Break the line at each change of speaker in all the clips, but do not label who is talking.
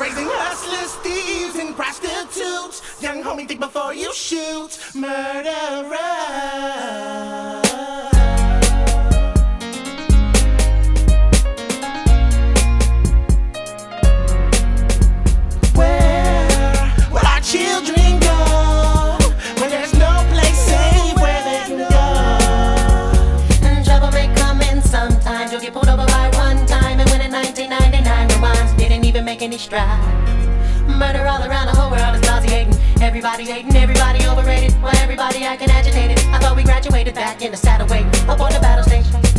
Raising hustlers, thieves, and prostitutes. Young homie, think before you shoot. Murderer.
Make any strides. Murder all around the whole world is nauseating. Everybody hating, everybody overrated. While everybody acting agitated. I thought we graduated back in the saddle waiting up on the battle stage.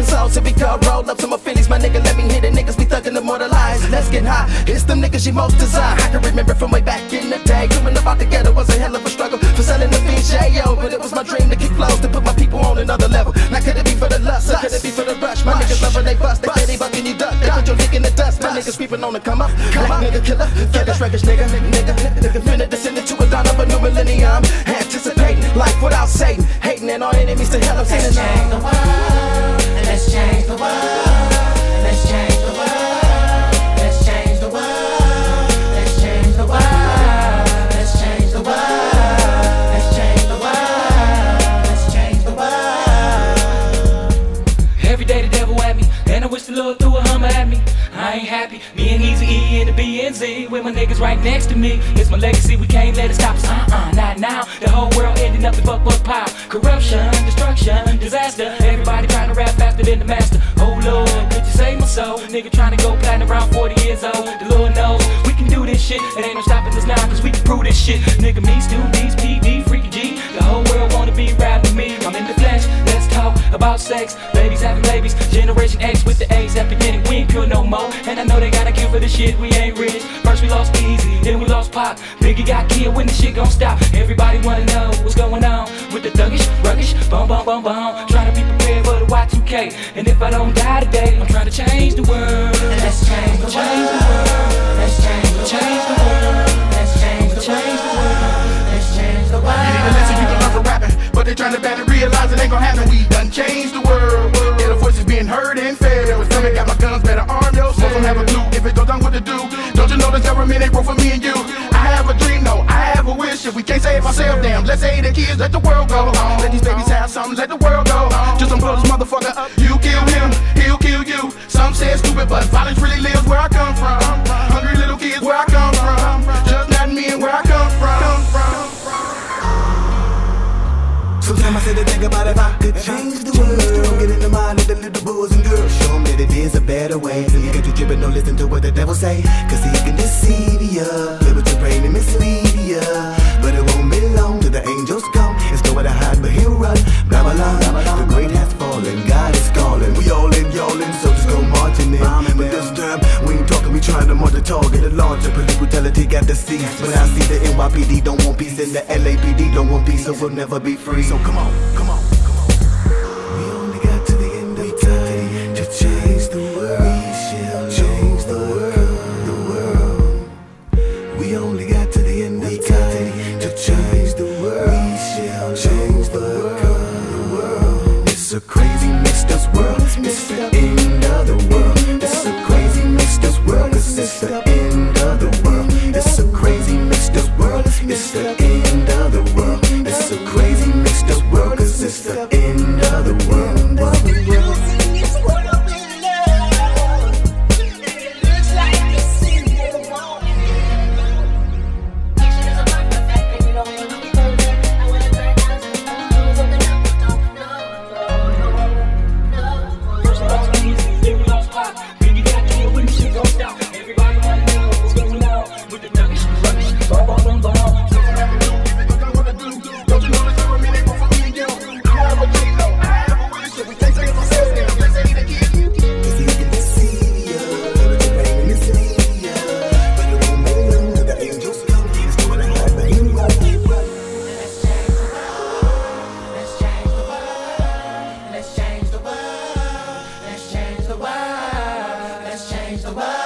Gathering souls. If we go roll up to my Phillies, my nigga, let me hit it. Niggas be thugging immortalized. Let's get high. It's them niggas you most desire. I can remember from way back in the day. Coming about together was a hell of a struggle for selling the yo. But it was my dream to kick flows, to put my people on another level. Now could it be for the lust, or could it be for the rush? My niggas love when they bust. They say they bucking you duck. They put your dick in the dust. My niggas creeping on the come up. Black nigga killer. Thuggish, ruggish nigga. Nigga, nigga, finna descend into a dawn of a new millennium. Anticipating life without Satan. Hating and all enemies to hell. I'm sending
With my niggas right next to me. It's my legacy, we can't let it stop us. Uh-uh, not now. The whole world ending up in fuck fuck pile. Corruption, destruction, disaster. Everybody trying to rap faster than the master. Oh Lord, could you save my soul? Nigga trying to go platinum around 40 years old. The Lord knows we can do this shit. It ain't no stopping us now, cause we can prove this shit. Nigga, me, Stu, D's, PD, Freaky G. The whole world wanna be rapping me. I'm in the flesh, talk about sex. Babies having babies. Generation X with the A's at beginning. We ain't pure no more. And I know they got a cure for the shit. We ain't rich. First we lost Eazy, then we lost Pop. Biggie got killed when the shit gon' stop. Everybody wanna know what's going on with the thuggish, ruggish, bum bum bum bum. Trying to be prepared for the Y2K. And if I don't die today, I'm trying to change the world.
Ain't gonna happen. We done changed the world. Yeah, the voices being heard and fed. Every time I got my guns, better arm yourself. Don't have a clue if it goes down what to do. Don't you know the government ain't broke for me and you? I have a dream, no, I have a wish. If we can't save ourselves, damn, let's save the kids, let the world go. Let these babies have something, let the world go. Just don't blow this motherfucker up. You kill him, he'll kill you. Some say it's stupid, but violence really lives where I
is a better way. So you get to drip don't listen to what the devil say. Cause he can deceive ya. Play with your brain and mislead ya. But it won't be long till the angels come. It's nowhere to hide, but he'll run. Blah. The great has fallen. God is calling. We all in, y'all in, so just go marching in. But this time, we ain't talking, we trying to march the target. The larger police brutality got the cease. But I see the NYPD don't want peace and the LAPD don't want peace, so we'll never be free. So come on, come on. World. The.